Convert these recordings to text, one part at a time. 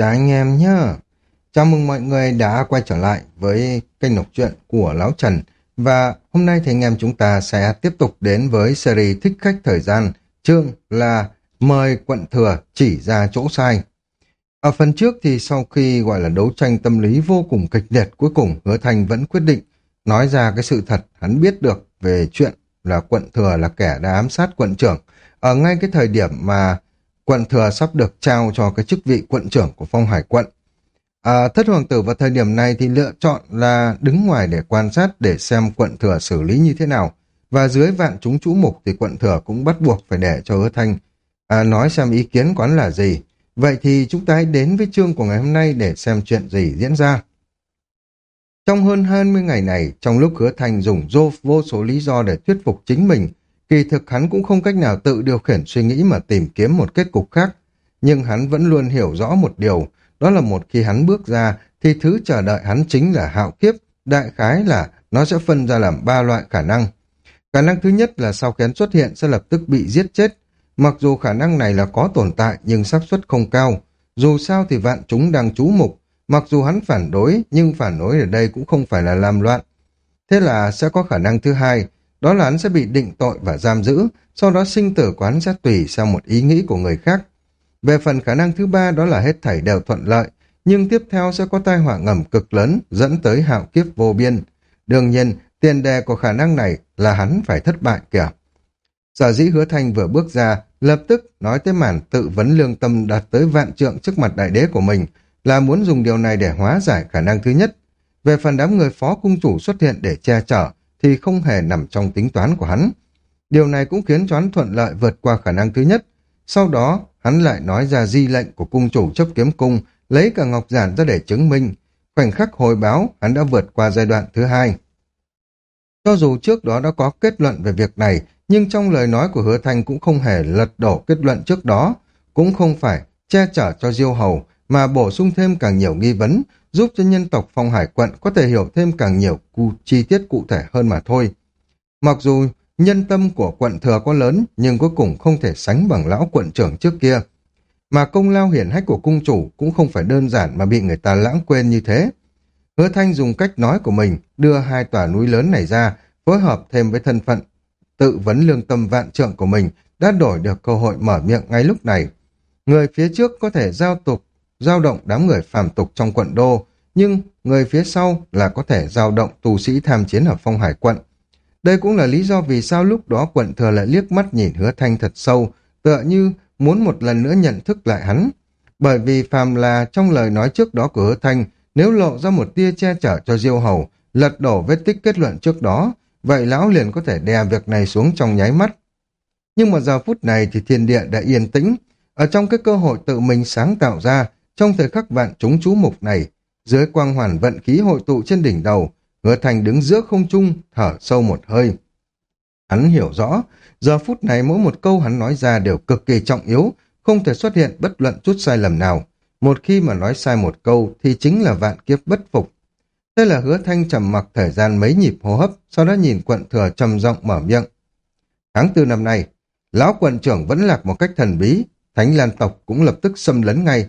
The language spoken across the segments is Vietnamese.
Chào anh em nhé. Chào mừng mọi người đã quay trở lại với kênh đọc truyện của Lão Trần. Và hôm nay thì anh em chúng ta sẽ tiếp tục đến với series Thích Khách Thời Gian. Chương là Mời Quận Thừa chỉ ra chỗ sai. Ở phần trước thì sau khi gọi là đấu tranh tâm lý vô cùng kịch liệt cuối cùng, Hứa Thành vẫn quyết định nói ra cái sự thật hắn biết được về chuyện là quận thừa là kẻ đã ám sát quận trưởng. Ở ngay cái thời điểm mà quận thừa sắp được trao cho cái chức vị quận trưởng của phong hải quận. À, thất hoàng tử vào thời điểm này thì lựa chọn là đứng ngoài để quan sát để xem quận thừa xử lý như thế nào. Và dưới vạn chúng chủ mục thì quận thừa cũng bắt buộc phải để cho hứa thanh à, nói xem ý kiến quán là gì. Vậy thì chúng ta hãy đến với chương của ngày hôm nay để xem chuyện gì diễn ra. Trong hơn 20 ngày này, trong lúc hứa thanh dùng dô vô số lý do để thuyết phục chính mình, Kỳ thực hắn cũng không cách nào tự điều khiển suy nghĩ mà tìm kiếm một kết cục khác. Nhưng hắn vẫn luôn hiểu rõ một điều, đó là một khi hắn bước ra thì thứ chờ đợi hắn chính là hạo kiếp, đại khái là nó sẽ phân ra làm ba loại khả năng. Khả năng thứ nhất là sau khi hắn xuất hiện sẽ lập tức bị giết chết. Mặc dù khả năng này là có tồn tại nhưng xác suất không cao. Dù sao thì vạn chúng đang chú mục. Mặc dù hắn phản đối nhưng phản đối ở đây cũng không phải là làm loạn. Thế là sẽ có khả năng thứ hai đó là hắn sẽ bị định tội và giam giữ, sau đó sinh tử quán sẽ tùy theo một ý nghĩ của người khác. Về phần khả năng thứ ba đó là hết thảy đều thuận lợi, nhưng tiếp theo sẽ có tai họa ngầm cực lớn dẫn tới hạo kiếp vô biên. Đương nhiên, tiền đề của khả năng này là hắn phải thất bại kìa. Sở dĩ hứa thanh vừa bước ra, lập tức nói tới màn tự vấn lương tâm đạt tới vạn trượng trước mặt đại đế của mình, là muốn dùng điều này để hóa giải khả năng thứ nhất. Về phần đám người phó cung chủ xuất hiện để che chở, thì không hề nằm trong tính toán của hắn. Điều này cũng khiến cho hắn thuận lợi vượt qua khả năng thứ nhất. Sau đó, hắn lại nói ra di lệnh của cung chủ chấp kiếm cung, lấy cả ngọc giản ra để chứng minh. Khoảnh khắc hồi báo, hắn đã vượt qua giai đoạn thứ hai. Cho dù trước đó đã có kết luận về việc này, nhưng trong lời nói của hứa thanh cũng không hề lật đổ kết luận trước đó, cũng không phải che chở cho diêu hầu, mà bổ sung thêm càng nhiều nghi vấn, giúp cho nhân tộc phong hải quận có thể hiểu thêm càng nhiều cụ chi tiết cụ thể hơn mà thôi. Mặc dù nhân tâm của quận thừa có lớn, nhưng cuối cùng không thể sánh bằng lão quận trưởng trước kia. Mà công lao hiển hách của cung chủ cũng không phải đơn giản mà bị người ta lãng quên như thế. Hứa Thanh dùng cách nói của mình đưa hai tòa núi lớn này ra, phối hợp thêm với thân phận tự vấn lương tâm vạn trượng của mình đã đổi được cơ hội mở miệng ngay lúc này. Người phía trước có thể giao tục giao động đám người phàm tục trong quận đô, nhưng người phía sau là có thể giao động tù sĩ tham chiến ở phong hải quận. Đây cũng là lý do vì sao lúc đó quận thừa lại liếc mắt nhìn hứa thanh thật sâu, tựa như muốn một lần nữa nhận thức lại hắn. Bởi vì phàm là trong lời nói trước đó của hứa thanh, nếu lộ ra một tia che chở cho diêu hầu, lật đổ vết tích kết luận trước đó, vậy lão liền có thể đè việc này xuống trong nháy mắt. Nhưng mà giờ phút này thì thiên địa đã yên tĩnh, ở trong cái cơ hội tự mình sáng tạo ra, trong thời khắc vạn chúng chú mục này, dưới quang hoàn vận khí hội tụ trên đỉnh đầu, hứa thành đứng giữa không trung, thở sâu một hơi. Hắn hiểu rõ, giờ phút này mỗi một câu hắn nói ra đều cực kỳ trọng yếu, không thể xuất hiện bất luận chút sai lầm nào. Một khi mà nói sai một câu thì chính là vạn kiếp bất phục. Thế là hứa thanh trầm mặc thời gian mấy nhịp hô hấp, sau đó nhìn quận thừa trầm giọng mở miệng. Tháng tư năm nay, lão quận trưởng vẫn lạc một cách thần bí, thánh lan tộc cũng lập tức xâm lấn ngay,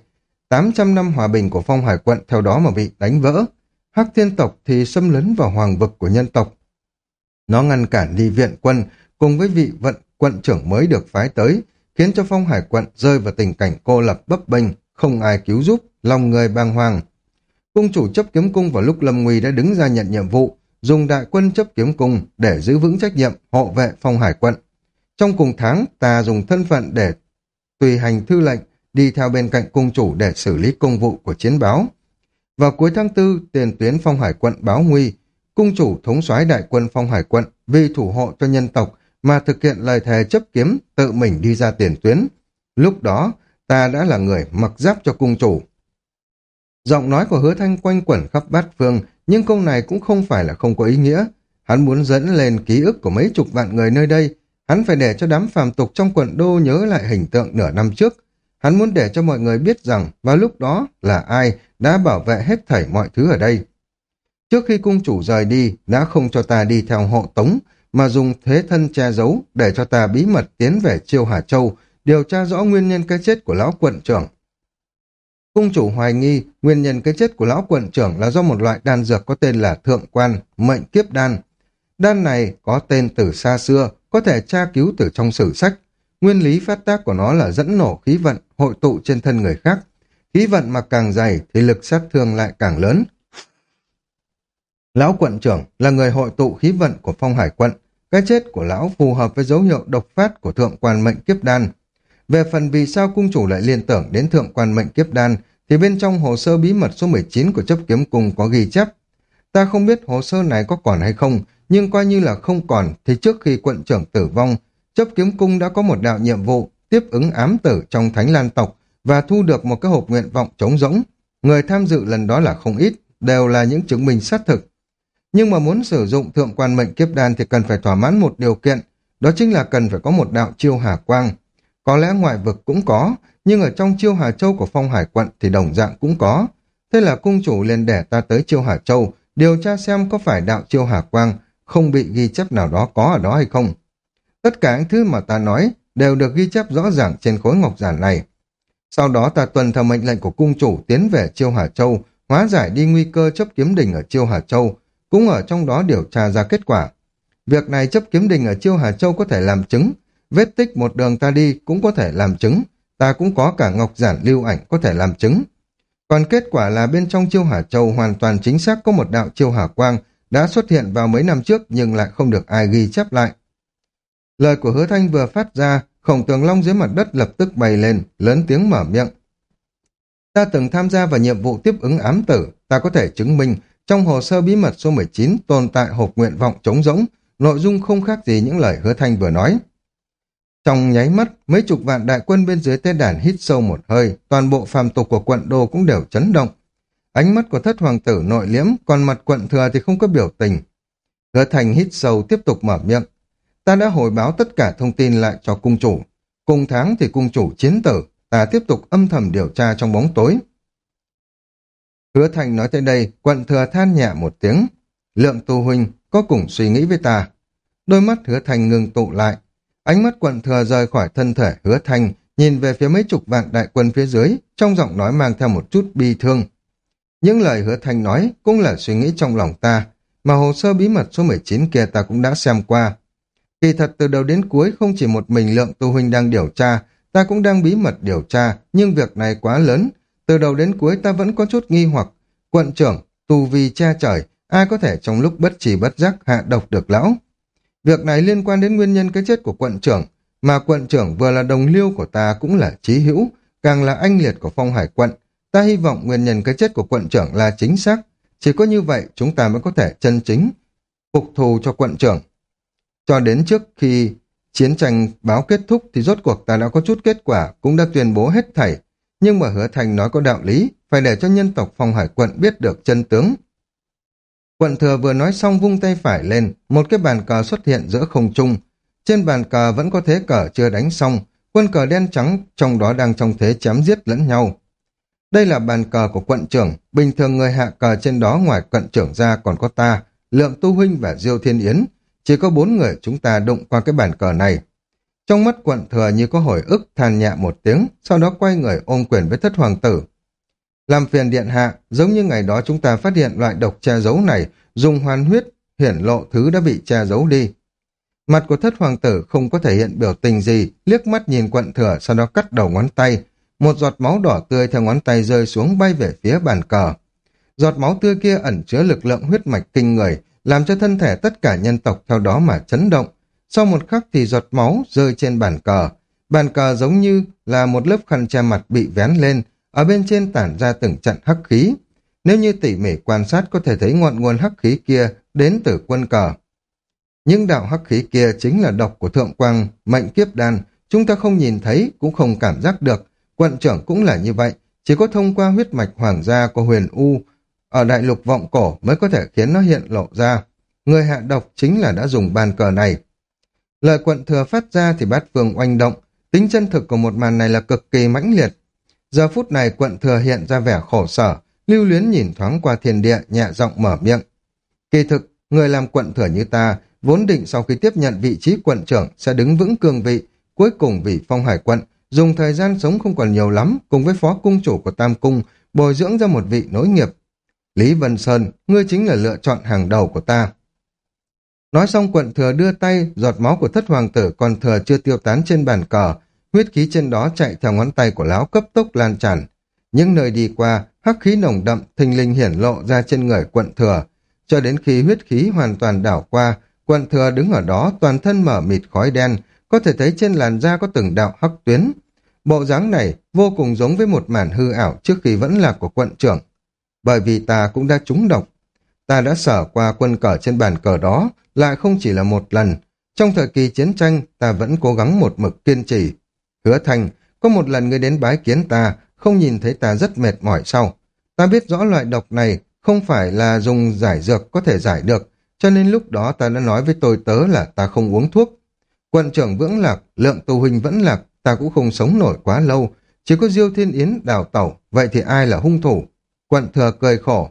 800 năm hòa bình của phong hải quận theo đó mà bị đánh vỡ. Hắc thiên tộc thì xâm lấn vào hoàng vực của nhân tộc. Nó ngăn cản đi viện quân cùng với vị vận quận trưởng mới được phái tới, khiến cho phong hải quận rơi vào tình cảnh cô lập bấp bênh, không ai cứu giúp, lòng người bàng hoàng. Cung chủ chấp kiếm cung vào lúc Lâm Nguy đã đứng ra nhận nhiệm vụ, dùng đại quân chấp kiếm cung để giữ vững trách nhiệm hộ vệ phong hải quận. Trong cùng tháng, ta dùng thân phận để tùy hành thư lệnh đi theo bên cạnh cung chủ để xử lý công vụ của chiến báo. Vào cuối tháng tư, tiền tuyến phong hải quận báo nguy, cung chủ thống soái đại quân phong hải quận vì thủ hộ cho nhân tộc mà thực hiện lời thề chấp kiếm tự mình đi ra tiền tuyến. Lúc đó, ta đã là người mặc giáp cho cung chủ. Giọng nói của hứa thanh quanh quẩn khắp bát phương, nhưng câu này cũng không phải là không có ý nghĩa. Hắn muốn dẫn lên ký ức của mấy chục vạn người nơi đây, hắn phải để cho đám phàm tục trong quận đô nhớ lại hình tượng nửa năm trước, Hắn muốn để cho mọi người biết rằng vào lúc đó là ai đã bảo vệ hết thảy mọi thứ ở đây. Trước khi cung chủ rời đi, đã không cho ta đi theo hộ tống, mà dùng thế thân che giấu để cho ta bí mật tiến về Chiêu Hà Châu, điều tra rõ nguyên nhân cái chết của lão quận trưởng. Cung chủ hoài nghi nguyên nhân cái chết của lão quận trưởng là do một loại đan dược có tên là thượng quan, mệnh kiếp đan. Đan này có tên từ xa xưa, có thể tra cứu từ trong sử sách. Nguyên lý phát tác của nó là dẫn nổ khí vận, hội tụ trên thân người khác. Khí vận mà càng dày thì lực sát thương lại càng lớn. Lão quận trưởng là người hội tụ khí vận của phong hải quận. Cái chết của lão phù hợp với dấu hiệu độc phát của thượng quan mệnh kiếp đan. Về phần vì sao cung chủ lại liên tưởng đến thượng quan mệnh kiếp đan thì bên trong hồ sơ bí mật số 19 của chấp kiếm cung có ghi chép. Ta không biết hồ sơ này có còn hay không, nhưng coi như là không còn thì trước khi quận trưởng tử vong, chấp kiếm cung đã có một đạo nhiệm vụ tiếp ứng ám tử trong thánh lan tộc và thu được một cái hộp nguyện vọng trống rỗng. Người tham dự lần đó là không ít, đều là những chứng minh xác thực. Nhưng mà muốn sử dụng thượng quan mệnh kiếp đan thì cần phải thỏa mãn một điều kiện, đó chính là cần phải có một đạo chiêu hà quang. Có lẽ ngoại vực cũng có, nhưng ở trong chiêu Hà Châu của Phong Hải quận thì đồng dạng cũng có. Thế là cung chủ liền để ta tới chiêu Hà Châu, điều tra xem có phải đạo chiêu Hà Quang không bị ghi chép nào đó có ở đó hay không. Tất cả những thứ mà ta nói đều được ghi chép rõ ràng trên khối ngọc giản này. Sau đó ta tuần theo mệnh lệnh của cung chủ tiến về chiêu Hà Châu, hóa giải đi nguy cơ chấp kiếm đình ở chiêu Hà Châu, cũng ở trong đó điều tra ra kết quả. Việc này chấp kiếm đình ở chiêu Hà Châu có thể làm chứng, vết tích một đường ta đi cũng có thể làm chứng, ta cũng có cả ngọc giản lưu ảnh có thể làm chứng. Còn kết quả là bên trong chiêu Hà Châu hoàn toàn chính xác có một đạo chiêu Hà Quang đã xuất hiện vào mấy năm trước nhưng lại không được ai ghi chép lại. Lời của hứa thanh vừa phát ra, khổng tường long dưới mặt đất lập tức bay lên, lớn tiếng mở miệng. Ta từng tham gia vào nhiệm vụ tiếp ứng ám tử, ta có thể chứng minh trong hồ sơ bí mật số 19 tồn tại hộp nguyện vọng trống rỗng, nội dung không khác gì những lời hứa thanh vừa nói. Trong nháy mắt, mấy chục vạn đại quân bên dưới tế đàn hít sâu một hơi, toàn bộ phàm tục của quận đô cũng đều chấn động. Ánh mắt của thất hoàng tử nội liễm, còn mặt quận thừa thì không có biểu tình. Hứa thành hít sâu tiếp tục mở miệng. Ta đã hồi báo tất cả thông tin lại cho cung chủ. Cùng tháng thì cung chủ chiến tử, ta tiếp tục âm thầm điều tra trong bóng tối. Hứa thành nói tới đây, quận thừa than nhẹ một tiếng. Lượng tu huynh có cùng suy nghĩ với ta. Đôi mắt hứa thành ngừng tụ lại, Ánh mắt quận thừa rời khỏi thân thể hứa thành nhìn về phía mấy chục vạn đại quân phía dưới, trong giọng nói mang theo một chút bi thương. Những lời hứa thành nói cũng là suy nghĩ trong lòng ta, mà hồ sơ bí mật số 19 kia ta cũng đã xem qua. Kỳ thật từ đầu đến cuối không chỉ một mình lượng tu huynh đang điều tra, ta cũng đang bí mật điều tra, nhưng việc này quá lớn. Từ đầu đến cuối ta vẫn có chút nghi hoặc. Quận trưởng, tu vi che trời, ai có thể trong lúc bất trì bất giác hạ độc được lão? Việc này liên quan đến nguyên nhân cái chết của quận trưởng, mà quận trưởng vừa là đồng liêu của ta cũng là trí hữu, càng là anh liệt của phong hải quận. Ta hy vọng nguyên nhân cái chết của quận trưởng là chính xác. Chỉ có như vậy chúng ta mới có thể chân chính phục thù cho quận trưởng. Cho đến trước khi chiến tranh báo kết thúc thì rốt cuộc ta đã có chút kết quả, cũng đã tuyên bố hết thảy. Nhưng mà hứa thành nói có đạo lý, phải để cho nhân tộc phong hải quận biết được chân tướng. Quận thừa vừa nói xong vung tay phải lên, một cái bàn cờ xuất hiện giữa không trung. Trên bàn cờ vẫn có thế cờ chưa đánh xong, quân cờ đen trắng trong đó đang trong thế chém giết lẫn nhau. Đây là bàn cờ của quận trưởng, bình thường người hạ cờ trên đó ngoài quận trưởng ra còn có ta, Lượng Tu Huynh và Diêu Thiên Yến. Chỉ có bốn người chúng ta đụng qua cái bàn cờ này. Trong mắt quận thừa như có hồi ức than nhẹ một tiếng, sau đó quay người ôm quyền với thất hoàng tử. Làm phiền điện hạ, giống như ngày đó chúng ta phát hiện loại độc che giấu này, dùng hoàn huyết, hiển lộ thứ đã bị che giấu đi. Mặt của thất hoàng tử không có thể hiện biểu tình gì, liếc mắt nhìn quận thừa, sau đó cắt đầu ngón tay. Một giọt máu đỏ tươi theo ngón tay rơi xuống bay về phía bàn cờ. Giọt máu tươi kia ẩn chứa lực lượng huyết mạch kinh người, làm cho thân thể tất cả nhân tộc theo đó mà chấn động. Sau một khắc thì giọt máu rơi trên bàn cờ. Bàn cờ giống như là một lớp khăn che mặt bị vén lên, ở bên trên tản ra từng trận hắc khí. Nếu như tỉ mỉ quan sát có thể thấy ngọn nguồn hắc khí kia đến từ quân cờ. Những đạo hắc khí kia chính là độc của thượng quang, mệnh kiếp đan, chúng ta không nhìn thấy cũng không cảm giác được. Quận trưởng cũng là như vậy, chỉ có thông qua huyết mạch hoàng gia của huyền U ở đại lục vọng cổ mới có thể khiến nó hiện lộ ra. Người hạ độc chính là đã dùng bàn cờ này. Lời quận thừa phát ra thì bát phương oanh động, tính chân thực của một màn này là cực kỳ mãnh liệt, Giờ phút này quận thừa hiện ra vẻ khổ sở, lưu luyến nhìn thoáng qua thiên địa, nhẹ giọng mở miệng. Kỳ thực, người làm quận thừa như ta, vốn định sau khi tiếp nhận vị trí quận trưởng sẽ đứng vững cương vị, cuối cùng vì phong hải quận, dùng thời gian sống không còn nhiều lắm, cùng với phó cung chủ của Tam Cung, bồi dưỡng ra một vị nối nghiệp. Lý Vân Sơn, ngươi chính là lựa chọn hàng đầu của ta. Nói xong quận thừa đưa tay, giọt máu của thất hoàng tử còn thừa chưa tiêu tán trên bàn cờ, huyết khí trên đó chạy theo ngón tay của lão cấp tốc lan tràn. Những nơi đi qua, hắc khí nồng đậm, thình linh hiển lộ ra trên người quận thừa, cho đến khi huyết khí hoàn toàn đảo qua, quận thừa đứng ở đó toàn thân mở mịt khói đen, có thể thấy trên làn da có từng đạo hắc tuyến. Bộ dáng này vô cùng giống với một màn hư ảo trước khi vẫn là của quận trưởng. Bởi vì ta cũng đã trúng độc. Ta đã sở qua quân cờ trên bàn cờ đó, lại không chỉ là một lần. Trong thời kỳ chiến tranh, ta vẫn cố gắng một mực kiên trì. Hứa thành, có một lần ngươi đến bái kiến ta, không nhìn thấy ta rất mệt mỏi sau. Ta biết rõ loại độc này không phải là dùng giải dược có thể giải được, cho nên lúc đó ta đã nói với tôi tớ là ta không uống thuốc. Quận trưởng vững lạc, lượng tù huynh vẫn lạc, ta cũng không sống nổi quá lâu, chỉ có Diêu Thiên Yến đào tẩu, vậy thì ai là hung thủ? Quận thừa cười khổ.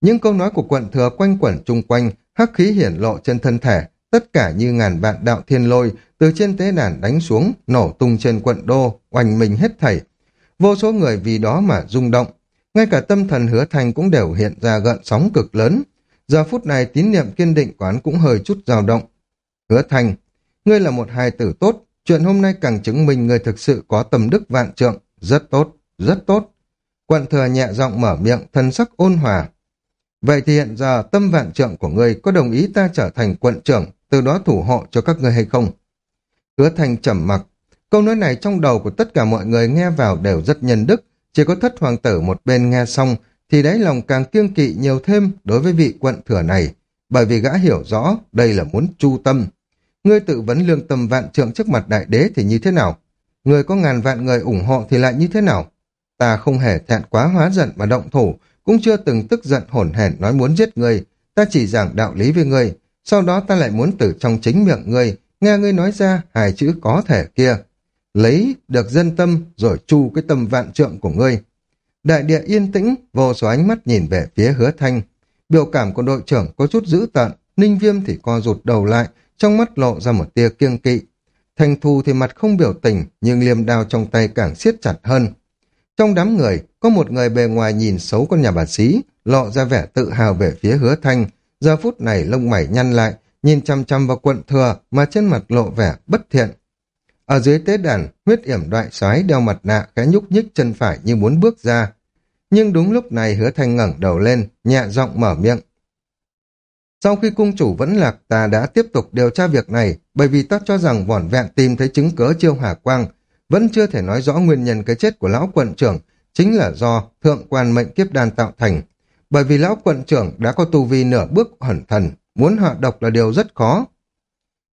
Những câu nói của quận thừa quanh quẩn chung quanh, hắc khí hiển lộ trên thân thể, tất cả như ngàn vạn đạo thiên lôi từ trên tế đàn đánh xuống, nổ tung trên quận đô, oanh mình hết thảy. Vô số người vì đó mà rung động, ngay cả tâm thần hứa thành cũng đều hiện ra gợn sóng cực lớn. Giờ phút này tín niệm kiên định quán cũng hơi chút dao động. Hứa thành, ngươi là một hài tử tốt, chuyện hôm nay càng chứng minh ngươi thực sự có tầm đức vạn trượng, rất tốt, rất tốt. Quận thừa nhẹ giọng mở miệng, thân sắc ôn hòa. Vậy thì hiện giờ tâm vạn trượng của ngươi có đồng ý ta trở thành quận trưởng, từ đó thủ hộ cho các ngươi hay không? Hứa thành trầm mặc. Câu nói này trong đầu của tất cả mọi người nghe vào đều rất nhân đức, chỉ có thất hoàng tử một bên nghe xong thì đáy lòng càng kiêng kỵ nhiều thêm đối với vị quận thừa này, bởi vì gã hiểu rõ đây là muốn chu tâm. Ngươi tự vấn lương tâm vạn trượng trước mặt đại đế thì như thế nào? Người có ngàn vạn người ủng hộ thì lại như thế nào? Ta không hề thẹn quá hóa giận mà động thủ, cũng chưa từng tức giận hổn hển nói muốn giết ngươi. Ta chỉ giảng đạo lý với ngươi, sau đó ta lại muốn từ trong chính miệng ngươi, nghe ngươi nói ra hai chữ có thể kia. Lấy được dân tâm rồi chu cái tâm vạn trượng của ngươi. Đại địa yên tĩnh, vô số ánh mắt nhìn về phía hứa thanh. Biểu cảm của đội trưởng có chút dữ tợn, ninh viêm thì co rụt đầu lại, trong mắt lộ ra một tia kiêng kỵ. thanh thu thì mặt không biểu tình, nhưng liềm đao trong tay càng siết chặt hơn. Trong đám người, có một người bề ngoài nhìn xấu con nhà bà sĩ, lộ ra vẻ tự hào về phía hứa thanh. Giờ phút này lông mày nhăn lại, nhìn chăm chăm vào quận thừa mà trên mặt lộ vẻ bất thiện. Ở dưới tế đàn, huyết yểm đoại xoái đeo mặt nạ khẽ nhúc nhích chân phải như muốn bước ra. Nhưng đúng lúc này hứa thanh ngẩng đầu lên, nhẹ giọng mở miệng. Sau khi cung chủ vẫn lạc ta đã tiếp tục điều tra việc này bởi vì ta cho rằng vỏn vẹn tìm thấy chứng cớ chiêu hỏa quang vẫn chưa thể nói rõ nguyên nhân cái chết của lão quận trưởng chính là do thượng quan mệnh kiếp đan tạo thành. Bởi vì lão quận trưởng đã có tu vi nửa bước hẩn thần, muốn hạ độc là điều rất khó.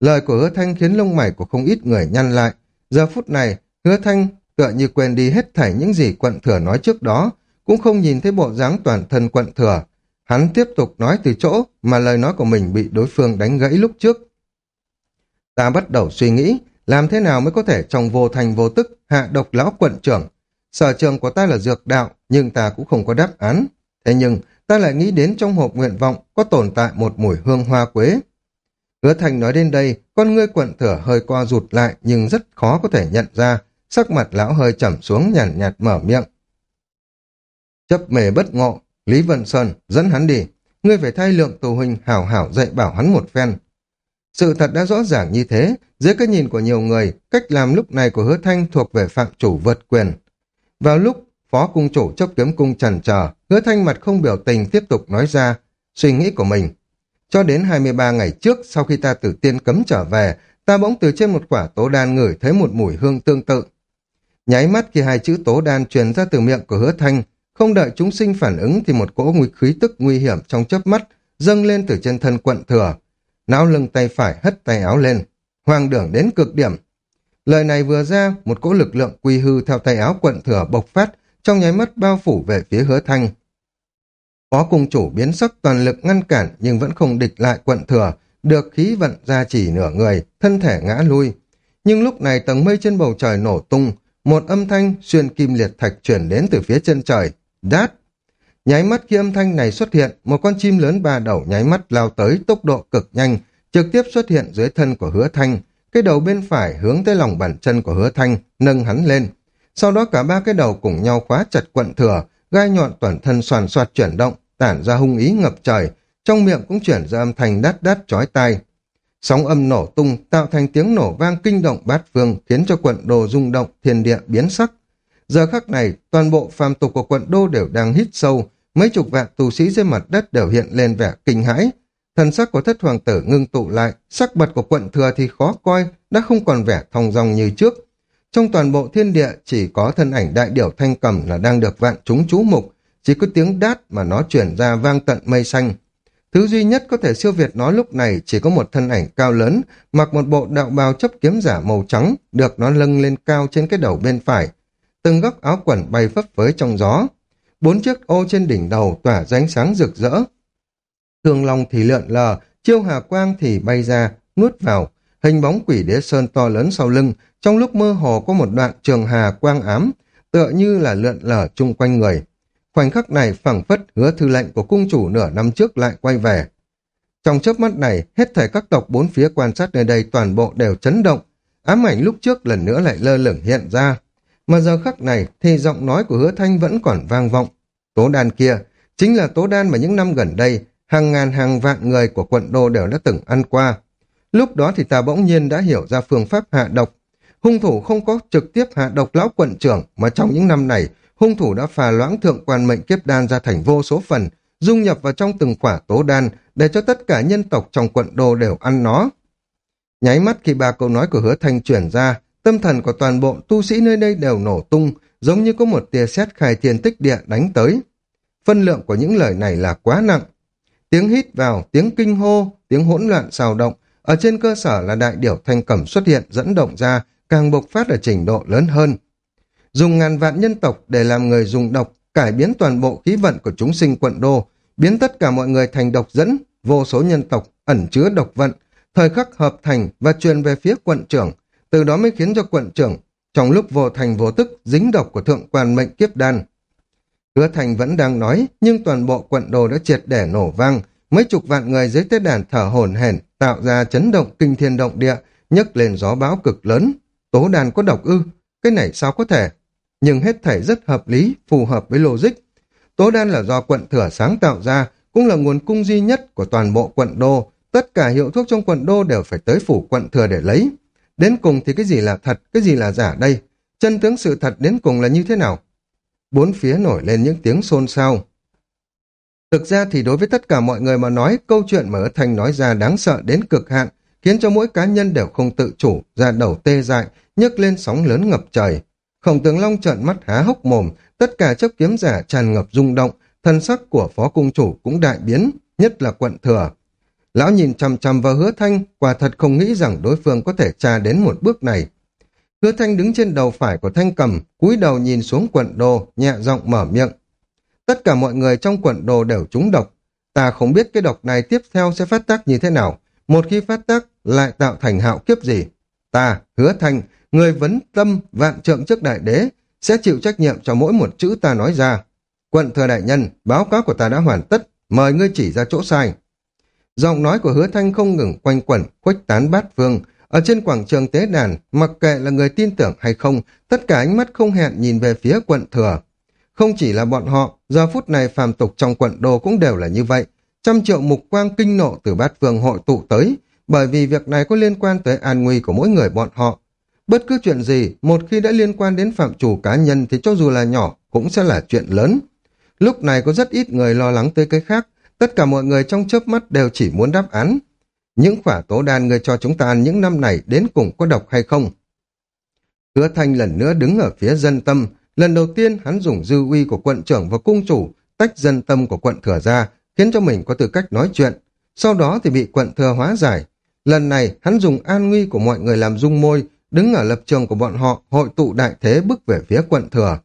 Lời của hứa thanh khiến lông mày của không ít người nhăn lại. Giờ phút này, hứa thanh tựa như quên đi hết thảy những gì quận thừa nói trước đó, cũng không nhìn thấy bộ dáng toàn thân quận thừa. Hắn tiếp tục nói từ chỗ mà lời nói của mình bị đối phương đánh gãy lúc trước. Ta bắt đầu suy nghĩ, làm thế nào mới có thể trong vô thành vô tức hạ độc lão quận trưởng. Sở trường của ta là dược đạo, nhưng ta cũng không có đáp án. Thế nhưng, ta lại nghĩ đến trong hộp nguyện vọng có tồn tại một mùi hương hoa quế. Hứa Thành nói đến đây, con ngươi quận thửa hơi co rụt lại nhưng rất khó có thể nhận ra, sắc mặt lão hơi trầm xuống nhàn nhạt, nhạt mở miệng. Chấp mề bất ngộ, Lý Vân Sơn, dẫn hắn đi, ngươi phải thay lượng tù huynh hảo hảo dạy bảo hắn một phen. Sự thật đã rõ ràng như thế, dưới cái nhìn của nhiều người, cách làm lúc này của hứa thanh thuộc về phạm chủ vượt quyền. Vào lúc phó cung chủ chấp kiếm cung trần chờ hứa thanh mặt không biểu tình tiếp tục nói ra suy nghĩ của mình. Cho đến 23 ngày trước sau khi ta từ tiên cấm trở về, ta bỗng từ trên một quả tố đan ngửi thấy một mùi hương tương tự. Nháy mắt khi hai chữ tố đan truyền ra từ miệng của hứa thanh, không đợi chúng sinh phản ứng thì một cỗ nguy khí tức nguy hiểm trong chớp mắt dâng lên từ trên thân quận thừa. Não lưng tay phải hất tay áo lên. hoang đường đến cực điểm. Lời này vừa ra, một cỗ lực lượng quy hư theo tay áo quận thừa bộc phát, trong nháy mắt bao phủ về phía hứa thanh. Phó cung chủ biến sắc toàn lực ngăn cản nhưng vẫn không địch lại quận thừa, được khí vận ra chỉ nửa người, thân thể ngã lui. Nhưng lúc này tầng mây trên bầu trời nổ tung, một âm thanh xuyên kim liệt thạch chuyển đến từ phía chân trời. Đát! Nháy mắt khi âm thanh này xuất hiện, một con chim lớn ba đầu nháy mắt lao tới tốc độ cực nhanh, trực tiếp xuất hiện dưới thân của hứa thanh, cái đầu bên phải hướng tới lòng bàn chân của hứa thanh, nâng hắn lên. Sau đó cả ba cái đầu cùng nhau khóa chặt quận thừa, gai nhọn toàn thân soàn soạt chuyển động, tản ra hung ý ngập trời, trong miệng cũng chuyển ra âm thanh đát đát chói tai. Sóng âm nổ tung tạo thành tiếng nổ vang kinh động bát phương khiến cho quận đồ rung động, thiên địa biến sắc. Giờ khắc này, toàn bộ phàm tục của quận đô đều đang hít sâu, mấy chục vạn tù sĩ dưới mặt đất đều hiện lên vẻ kinh hãi. Thần sắc của thất hoàng tử ngưng tụ lại, sắc bật của quận thừa thì khó coi, đã không còn vẻ thong dong như trước. Trong toàn bộ thiên địa chỉ có thân ảnh đại điểu thanh cầm là đang được vạn chúng chú mục, chỉ có tiếng đát mà nó chuyển ra vang tận mây xanh. Thứ duy nhất có thể siêu việt nó lúc này chỉ có một thân ảnh cao lớn, mặc một bộ đạo bào chấp kiếm giả màu trắng, được nó lâng lên cao trên cái đầu bên phải. Từng góc áo quần bay phấp phới trong gió. Bốn chiếc ô trên đỉnh đầu tỏa ra ánh sáng rực rỡ. Thương long thì lượn lờ, chiêu hà quang thì bay ra, nuốt vào. Hình bóng quỷ đế sơn to lớn sau lưng, trong lúc mơ hồ có một đoạn trường hà quang ám, tựa như là lượn lờ chung quanh người. Khoảnh khắc này phẳng phất hứa thư lệnh của cung chủ nửa năm trước lại quay về. Trong chớp mắt này, hết thảy các tộc bốn phía quan sát nơi đây toàn bộ đều chấn động. Ám ảnh lúc trước lần nữa lại lơ lửng hiện ra. Mà giờ khắc này thì giọng nói của hứa thanh vẫn còn vang vọng. Tố đan kia, chính là tố đan mà những năm gần đây, hàng ngàn hàng vạn người của quận đô đều đã từng ăn qua. Lúc đó thì ta bỗng nhiên đã hiểu ra phương pháp hạ độc. Hung thủ không có trực tiếp hạ độc lão quận trưởng mà trong những năm này hung thủ đã phà loãng thượng quan mệnh kiếp đan ra thành vô số phần, dung nhập vào trong từng quả tố đan để cho tất cả nhân tộc trong quận đô đều ăn nó. Nháy mắt khi ba câu nói của hứa thanh chuyển ra, tâm thần của toàn bộ tu sĩ nơi đây đều nổ tung, giống như có một tia sét khai thiên tích địa đánh tới. Phân lượng của những lời này là quá nặng. Tiếng hít vào, tiếng kinh hô, tiếng hỗn loạn xào động, ở trên cơ sở là đại điểu thanh cẩm xuất hiện dẫn động ra, càng bộc phát ở trình độ lớn hơn dùng ngàn vạn nhân tộc để làm người dùng độc, cải biến toàn bộ khí vận của chúng sinh quận đô, biến tất cả mọi người thành độc dẫn, vô số nhân tộc ẩn chứa độc vận, thời khắc hợp thành và truyền về phía quận trưởng, từ đó mới khiến cho quận trưởng trong lúc vô thành vô tức dính độc của thượng quan mệnh kiếp đan. Hứa thành vẫn đang nói, nhưng toàn bộ quận đồ đã triệt để nổ vang, mấy chục vạn người dưới tế đàn thở hổn hển tạo ra chấn động kinh thiên động địa, nhấc lên gió bão cực lớn. Tố đàn có độc ư? Cái này sao có thể? nhưng hết thảy rất hợp lý, phù hợp với logic. Tố đan là do quận thừa sáng tạo ra, cũng là nguồn cung duy nhất của toàn bộ quận đô. Tất cả hiệu thuốc trong quận đô đều phải tới phủ quận thừa để lấy. Đến cùng thì cái gì là thật, cái gì là giả đây? Chân tướng sự thật đến cùng là như thế nào? Bốn phía nổi lên những tiếng xôn xao. Thực ra thì đối với tất cả mọi người mà nói, câu chuyện mà Thành nói ra đáng sợ đến cực hạn, khiến cho mỗi cá nhân đều không tự chủ, ra đầu tê dại, nhấc lên sóng lớn ngập trời. Khổng tướng Long trợn mắt há hốc mồm, tất cả chấp kiếm giả tràn ngập rung động, thân sắc của phó cung chủ cũng đại biến, nhất là quận thừa. Lão nhìn chằm chằm vào hứa thanh, quả thật không nghĩ rằng đối phương có thể tra đến một bước này. Hứa thanh đứng trên đầu phải của thanh cầm, cúi đầu nhìn xuống quận đồ, nhẹ giọng mở miệng. Tất cả mọi người trong quận đồ đều trúng độc. Ta không biết cái độc này tiếp theo sẽ phát tác như thế nào. Một khi phát tác, lại tạo thành hạo kiếp gì. Ta, hứa thanh, người vấn tâm vạn trượng trước đại đế sẽ chịu trách nhiệm cho mỗi một chữ ta nói ra. Quận thừa đại nhân, báo cáo của ta đã hoàn tất, mời ngươi chỉ ra chỗ sai. Giọng nói của hứa thanh không ngừng quanh quẩn, khuếch tán bát phương. Ở trên quảng trường tế đàn, mặc kệ là người tin tưởng hay không, tất cả ánh mắt không hẹn nhìn về phía quận thừa. Không chỉ là bọn họ, giờ phút này phàm tục trong quận đô cũng đều là như vậy. Trăm triệu mục quang kinh nộ từ bát phương hội tụ tới, bởi vì việc này có liên quan tới an nguy của mỗi người bọn họ. Bất cứ chuyện gì, một khi đã liên quan đến phạm chủ cá nhân thì cho dù là nhỏ, cũng sẽ là chuyện lớn. Lúc này có rất ít người lo lắng tới cái khác, tất cả mọi người trong chớp mắt đều chỉ muốn đáp án. Những khỏa tố đan người cho chúng ta những năm này đến cùng có độc hay không? Hứa Thanh lần nữa đứng ở phía dân tâm, lần đầu tiên hắn dùng dư uy của quận trưởng và cung chủ tách dân tâm của quận thừa ra, khiến cho mình có tư cách nói chuyện. Sau đó thì bị quận thừa hóa giải. Lần này hắn dùng an nguy của mọi người làm dung môi, đứng ở lập trường của bọn họ hội tụ đại thế bước về phía quận thừa.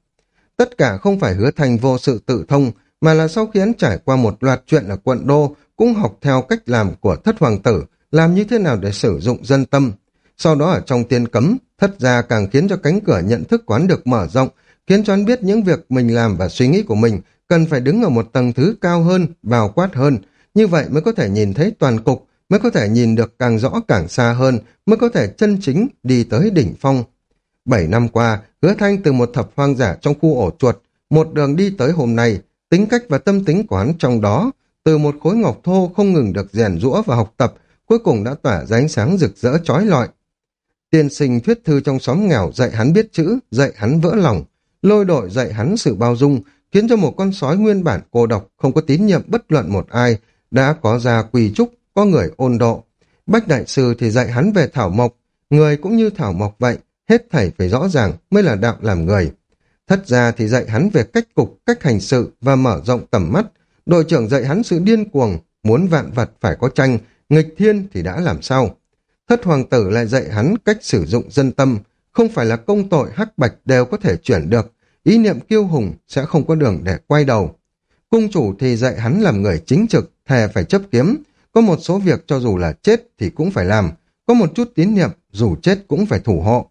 Tất cả không phải hứa thành vô sự tự thông, mà là sau khi hắn trải qua một loạt chuyện ở quận đô, cũng học theo cách làm của thất hoàng tử, làm như thế nào để sử dụng dân tâm. Sau đó ở trong tiên cấm, thất gia càng khiến cho cánh cửa nhận thức quán được mở rộng, khiến cho hắn biết những việc mình làm và suy nghĩ của mình cần phải đứng ở một tầng thứ cao hơn, bao quát hơn, như vậy mới có thể nhìn thấy toàn cục, mới có thể nhìn được càng rõ càng xa hơn, mới có thể chân chính đi tới đỉnh phong. Bảy năm qua, hứa thanh từ một thập hoang giả trong khu ổ chuột, một đường đi tới hôm nay, tính cách và tâm tính của hắn trong đó, từ một khối ngọc thô không ngừng được rèn rũa và học tập, cuối cùng đã tỏa ra ánh sáng rực rỡ chói lọi. Tiên sinh thuyết thư trong xóm nghèo dạy hắn biết chữ, dạy hắn vỡ lòng, lôi đội dạy hắn sự bao dung, khiến cho một con sói nguyên bản cô độc, không có tín nhiệm bất luận một ai, đã có ra quỳ trúc, có người ôn độ. Bách Đại Sư thì dạy hắn về Thảo Mộc, người cũng như Thảo Mộc vậy, hết thảy phải rõ ràng mới là đạo làm người. Thất ra thì dạy hắn về cách cục, cách hành sự và mở rộng tầm mắt. Đội trưởng dạy hắn sự điên cuồng, muốn vạn vật phải có tranh, nghịch thiên thì đã làm sao. Thất hoàng tử lại dạy hắn cách sử dụng dân tâm, không phải là công tội hắc bạch đều có thể chuyển được, ý niệm kiêu hùng sẽ không có đường để quay đầu. Cung chủ thì dạy hắn làm người chính trực, thề phải chấp kiếm, có một số việc cho dù là chết thì cũng phải làm, có một chút tín niệm dù chết cũng phải thủ hộ.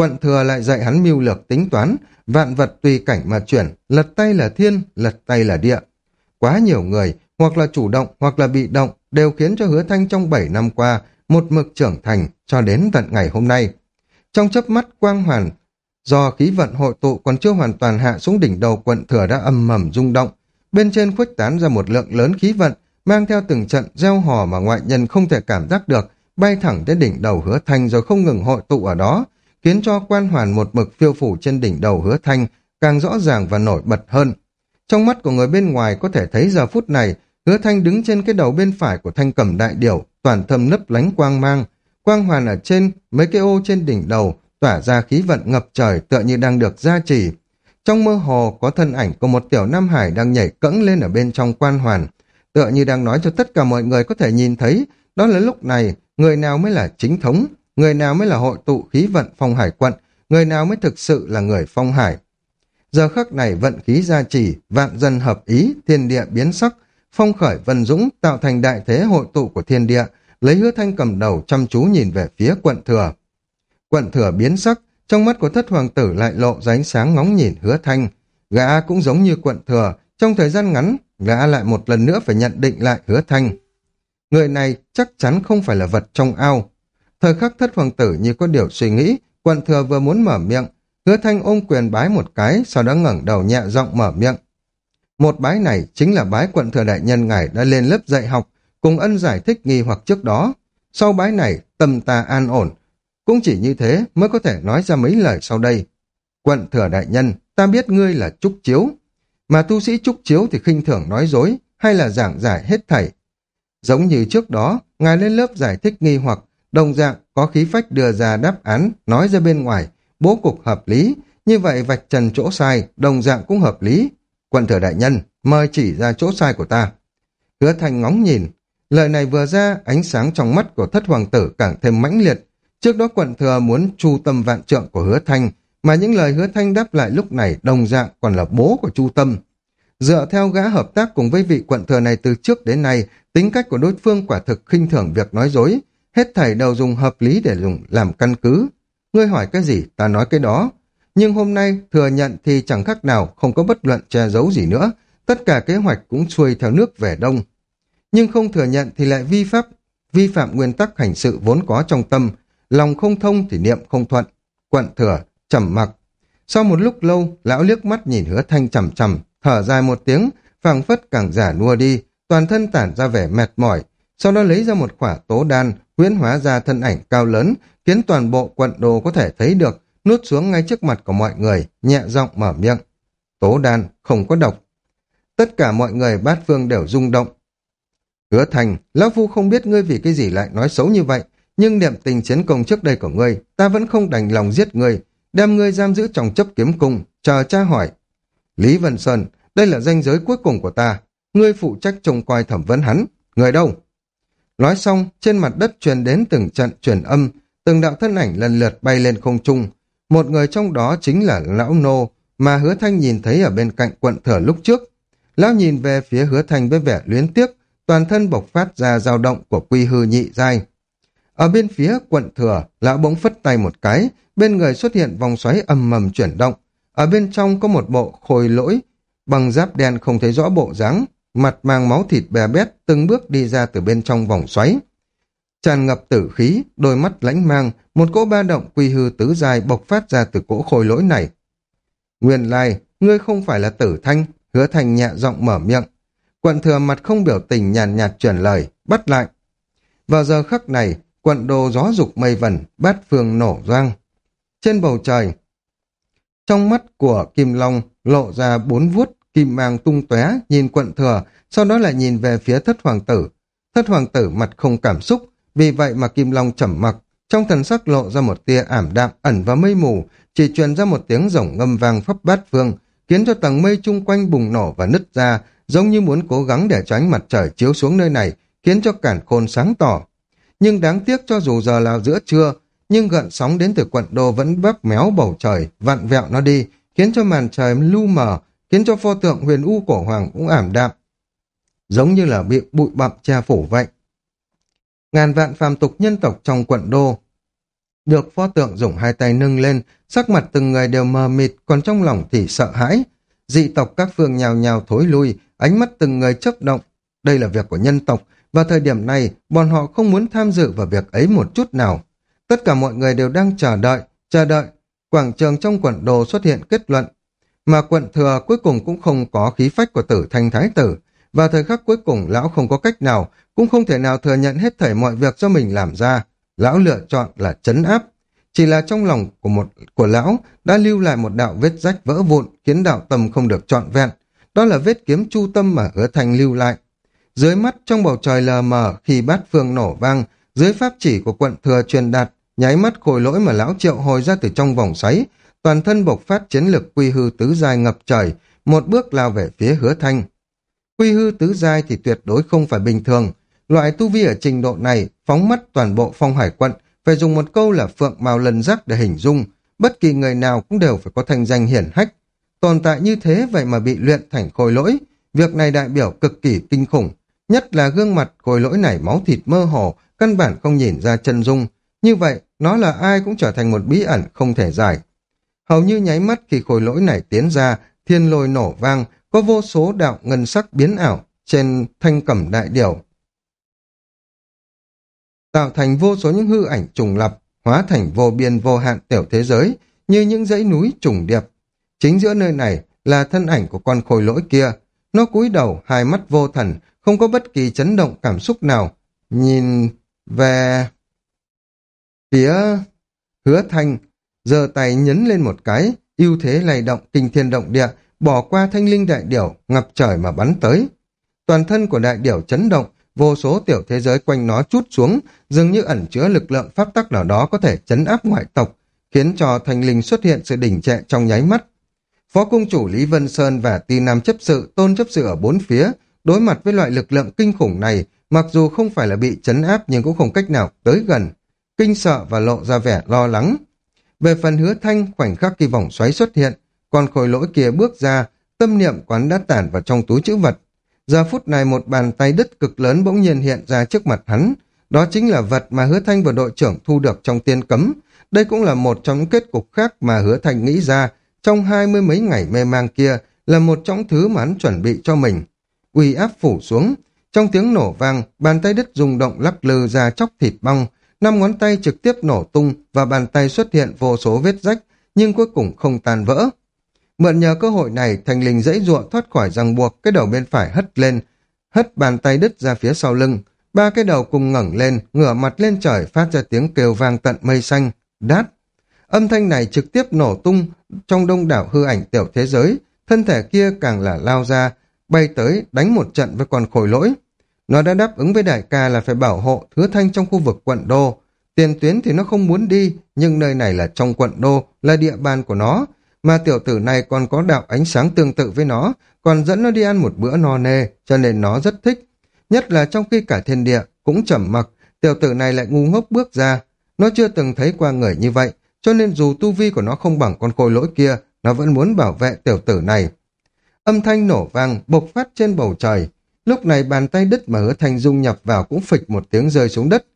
Quận thừa lại dạy hắn mưu lược tính toán, vạn vật tùy cảnh mà chuyển, lật tay là thiên, lật tay là địa. Quá nhiều người, hoặc là chủ động hoặc là bị động, đều khiến cho hứa thanh trong 7 năm qua một mực trưởng thành cho đến tận ngày hôm nay. Trong chớp mắt quang hoàn, do khí vận hội tụ còn chưa hoàn toàn hạ xuống đỉnh đầu quận thừa đã âm mầm rung động, bên trên khuếch tán ra một lượng lớn khí vận, mang theo từng trận gieo hò mà ngoại nhân không thể cảm giác được, bay thẳng đến đỉnh đầu hứa thanh rồi không ngừng hội tụ ở đó, khiến cho quan hoàn một mực phiêu phủ trên đỉnh đầu hứa thanh càng rõ ràng và nổi bật hơn. Trong mắt của người bên ngoài có thể thấy giờ phút này, hứa thanh đứng trên cái đầu bên phải của thanh cầm đại điểu, toàn thâm nấp lánh quang mang. Quang hoàn ở trên, mấy cái ô trên đỉnh đầu, tỏa ra khí vận ngập trời tựa như đang được gia trì. Trong mơ hồ có thân ảnh của một tiểu Nam Hải đang nhảy cẫng lên ở bên trong quan hoàn, tựa như đang nói cho tất cả mọi người có thể nhìn thấy, đó là lúc này, người nào mới là chính thống, người nào mới là hội tụ khí vận phong hải quận, người nào mới thực sự là người phong hải. Giờ khắc này vận khí gia trì, vạn dân hợp ý, thiên địa biến sắc, phong khởi vân dũng tạo thành đại thế hội tụ của thiên địa, lấy hứa thanh cầm đầu chăm chú nhìn về phía quận thừa. Quận thừa biến sắc, trong mắt của thất hoàng tử lại lộ ra ánh sáng ngóng nhìn hứa thanh. Gã cũng giống như quận thừa, trong thời gian ngắn, gã lại một lần nữa phải nhận định lại hứa thanh. Người này chắc chắn không phải là vật trong ao. Thời khắc thất hoàng tử như có điều suy nghĩ, quận thừa vừa muốn mở miệng, hứa thanh ôm quyền bái một cái, sau đó ngẩng đầu nhẹ giọng mở miệng. Một bái này chính là bái quận thừa đại nhân ngài đã lên lớp dạy học, cùng ân giải thích nghi hoặc trước đó. Sau bái này, tâm ta an ổn. Cũng chỉ như thế mới có thể nói ra mấy lời sau đây. Quận thừa đại nhân, ta biết ngươi là Trúc Chiếu. Mà tu sĩ Trúc Chiếu thì khinh thường nói dối, hay là giảng giải hết thảy. Giống như trước đó, ngài lên lớp giải thích nghi hoặc, đồng dạng có khí phách đưa ra đáp án, nói ra bên ngoài, bố cục hợp lý, như vậy vạch trần chỗ sai, đồng dạng cũng hợp lý. Quận thừa đại nhân, mời chỉ ra chỗ sai của ta. Hứa thành ngóng nhìn, lời này vừa ra, ánh sáng trong mắt của thất hoàng tử càng thêm mãnh liệt. Trước đó quận thừa muốn chu tâm vạn trượng của hứa thanh, mà những lời hứa thanh đáp lại lúc này đồng dạng còn là bố của chu tâm. Dựa theo gã hợp tác cùng với vị quận thừa này từ trước đến nay, tính cách của đối phương quả thực khinh thường việc nói dối, hết thảy đều dùng hợp lý để dùng làm căn cứ. Ngươi hỏi cái gì, ta nói cái đó. Nhưng hôm nay thừa nhận thì chẳng khác nào không có bất luận che giấu gì nữa, tất cả kế hoạch cũng xuôi theo nước về đông. Nhưng không thừa nhận thì lại vi pháp, vi phạm nguyên tắc hành sự vốn có trong tâm, lòng không thông thì niệm không thuận. Quận thừa, trầm mặc. Sau một lúc lâu, lão liếc mắt nhìn hứa thanh trầm trầm, thở dài một tiếng, phảng phất càng giả nua đi, toàn thân tản ra vẻ mệt mỏi, sau đó lấy ra một quả tố đan, huyễn hóa ra thân ảnh cao lớn, khiến toàn bộ quận đồ có thể thấy được, nuốt xuống ngay trước mặt của mọi người, nhẹ giọng mở miệng. Tố đan, không có độc. Tất cả mọi người bát phương đều rung động. Hứa thành, Lão Phu không biết ngươi vì cái gì lại nói xấu như vậy, nhưng niệm tình chiến công trước đây của ngươi, ta vẫn không đành lòng giết ngươi, đem ngươi giam giữ trong chấp kiếm cung, chờ cha hỏi. Lý Vân Sơn, đây là danh giới cuối cùng của ta, ngươi phụ trách trông coi thẩm vấn hắn, người đâu? Nói xong, trên mặt đất truyền đến từng trận truyền âm, từng đạo thân ảnh lần lượt bay lên không trung. Một người trong đó chính là Lão Nô, mà Hứa Thanh nhìn thấy ở bên cạnh quận thừa lúc trước. Lão nhìn về phía Hứa Thanh với vẻ luyến tiếc, toàn thân bộc phát ra dao động của quy hư nhị giai. Ở bên phía quận thừa, lão bỗng phất tay một cái, bên người xuất hiện vòng xoáy ầm mầm chuyển động. Ở bên trong có một bộ khôi lỗi, bằng giáp đen không thấy rõ bộ dáng, mặt mang máu thịt bè bét, từng bước đi ra từ bên trong vòng xoáy. tràn ngập tử khí, đôi mắt lãnh mang, một cỗ ba động quy hư tứ dài bộc phát ra từ cỗ khôi lỗi này. Nguyên lai, ngươi không phải là tử thanh, hứa thành nhẹ giọng mở miệng. Quận thừa mặt không biểu tình nhàn nhạt, nhạt chuyển lời, bắt lại. Vào giờ khắc này, quận đồ gió dục mây vẩn, bát phương nổ doang. Trên bầu trời, trong mắt của Kim Long lộ ra bốn vuốt, kim mang tung tóe nhìn quận thừa, sau đó lại nhìn về phía thất hoàng tử. Thất hoàng tử mặt không cảm xúc, vì vậy mà Kim Long trầm mặc, trong thần sắc lộ ra một tia ảm đạm ẩn và mây mù, chỉ truyền ra một tiếng rồng ngâm vang pháp bát phương, khiến cho tầng mây chung quanh bùng nổ và nứt ra, giống như muốn cố gắng để tránh mặt trời chiếu xuống nơi này, khiến cho cản khôn sáng tỏ. Nhưng đáng tiếc cho dù giờ là giữa trưa, nhưng gợn sóng đến từ quận đô vẫn bắp méo bầu trời, vặn vẹo nó đi, khiến cho màn trời lu mờ, khiến cho pho tượng huyền u cổ hoàng cũng ảm đạm, giống như là bị bụi bặm che phủ vậy. Ngàn vạn phàm tục nhân tộc trong quận đô được pho tượng dùng hai tay nâng lên, sắc mặt từng người đều mờ mịt, còn trong lòng thì sợ hãi. Dị tộc các phương nhào nhào thối lui, ánh mắt từng người chấp động. Đây là việc của nhân tộc, và thời điểm này, bọn họ không muốn tham dự vào việc ấy một chút nào. Tất cả mọi người đều đang chờ đợi, chờ đợi. Quảng trường trong quận đồ xuất hiện kết luận. Mà quận thừa cuối cùng cũng không có khí phách của tử thanh thái tử. Và thời khắc cuối cùng lão không có cách nào, cũng không thể nào thừa nhận hết thảy mọi việc do mình làm ra. Lão lựa chọn là chấn áp. Chỉ là trong lòng của một của lão đã lưu lại một đạo vết rách vỡ vụn khiến đạo tâm không được trọn vẹn. Đó là vết kiếm chu tâm mà hứa thành lưu lại. Dưới mắt trong bầu trời lờ mờ khi bát phương nổ vang, dưới pháp chỉ của quận thừa truyền đạt, nháy mắt khôi lỗi mà lão triệu hồi ra từ trong vòng xoáy, toàn thân bộc phát chiến lực quy hư tứ giai ngập trời, một bước lao về phía hứa thanh. Quy hư tứ giai thì tuyệt đối không phải bình thường, loại tu vi ở trình độ này, phóng mắt toàn bộ phong hải quận, phải dùng một câu là phượng màu lần rắc để hình dung, bất kỳ người nào cũng đều phải có thanh danh hiển hách. Tồn tại như thế vậy mà bị luyện thành khôi lỗi, việc này đại biểu cực kỳ kinh khủng, nhất là gương mặt khôi lỗi này máu thịt mơ hồ, căn bản không nhìn ra chân dung, như vậy nó là ai cũng trở thành một bí ẩn không thể giải. Hầu như nháy mắt khi khối lỗi này tiến ra, thiên lôi nổ vang, có vô số đạo ngân sắc biến ảo trên thanh cẩm đại điểu. Tạo thành vô số những hư ảnh trùng lập, hóa thành vô biên vô hạn tiểu thế giới, như những dãy núi trùng điệp. Chính giữa nơi này là thân ảnh của con khôi lỗi kia. Nó cúi đầu, hai mắt vô thần, không có bất kỳ chấn động cảm xúc nào. Nhìn về... Phía hứa thanh, giơ tay nhấn lên một cái, ưu thế lay động kinh thiên động địa, bỏ qua thanh linh đại điểu, ngập trời mà bắn tới. Toàn thân của đại điểu chấn động, vô số tiểu thế giới quanh nó chút xuống, dường như ẩn chứa lực lượng pháp tắc nào đó có thể chấn áp ngoại tộc, khiến cho thanh linh xuất hiện sự đỉnh trệ trong nháy mắt. Phó cung chủ Lý Vân Sơn và Ti Nam chấp sự, tôn chấp sự ở bốn phía, đối mặt với loại lực lượng kinh khủng này, mặc dù không phải là bị chấn áp nhưng cũng không cách nào tới gần, kinh sợ và lộ ra vẻ lo lắng. Về phần hứa thanh, khoảnh khắc khi vòng xoáy xuất hiện, còn khối lỗi kia bước ra, tâm niệm quán đã tản vào trong túi chữ vật. Giờ phút này một bàn tay đứt cực lớn bỗng nhiên hiện ra trước mặt hắn. Đó chính là vật mà hứa thanh và đội trưởng thu được trong tiên cấm. Đây cũng là một trong những kết cục khác mà hứa thanh nghĩ ra trong hai mươi mấy ngày mê mang kia là một trong thứ mà hắn chuẩn bị cho mình. Uy áp phủ xuống. Trong tiếng nổ vang, bàn tay đứt rung động lắc lư ra chóc thịt bong, năm ngón tay trực tiếp nổ tung và bàn tay xuất hiện vô số vết rách, nhưng cuối cùng không tan vỡ. Mượn nhờ cơ hội này, thành linh dãy ruộng thoát khỏi răng buộc, cái đầu bên phải hất lên, hất bàn tay đứt ra phía sau lưng. Ba cái đầu cùng ngẩng lên, ngửa mặt lên trời phát ra tiếng kêu vang tận mây xanh, đát. Âm thanh này trực tiếp nổ tung trong đông đảo hư ảnh tiểu thế giới, thân thể kia càng là lao ra, bay tới đánh một trận với con khối lỗi. Nó đã đáp ứng với đại ca là phải bảo hộ Hứa Thanh trong khu vực quận đô. Tiền tuyến thì nó không muốn đi, nhưng nơi này là trong quận đô, là địa bàn của nó. Mà tiểu tử này còn có đạo ánh sáng tương tự với nó, còn dẫn nó đi ăn một bữa no nê, cho nên nó rất thích. Nhất là trong khi cả thiên địa cũng trầm mặc, tiểu tử này lại ngu ngốc bước ra. Nó chưa từng thấy qua người như vậy, cho nên dù tu vi của nó không bằng con khôi lỗi kia, nó vẫn muốn bảo vệ tiểu tử này. Âm thanh nổ vang bộc phát trên bầu trời, Lúc này bàn tay đứt mà hứa thanh dung nhập vào cũng phịch một tiếng rơi xuống đất.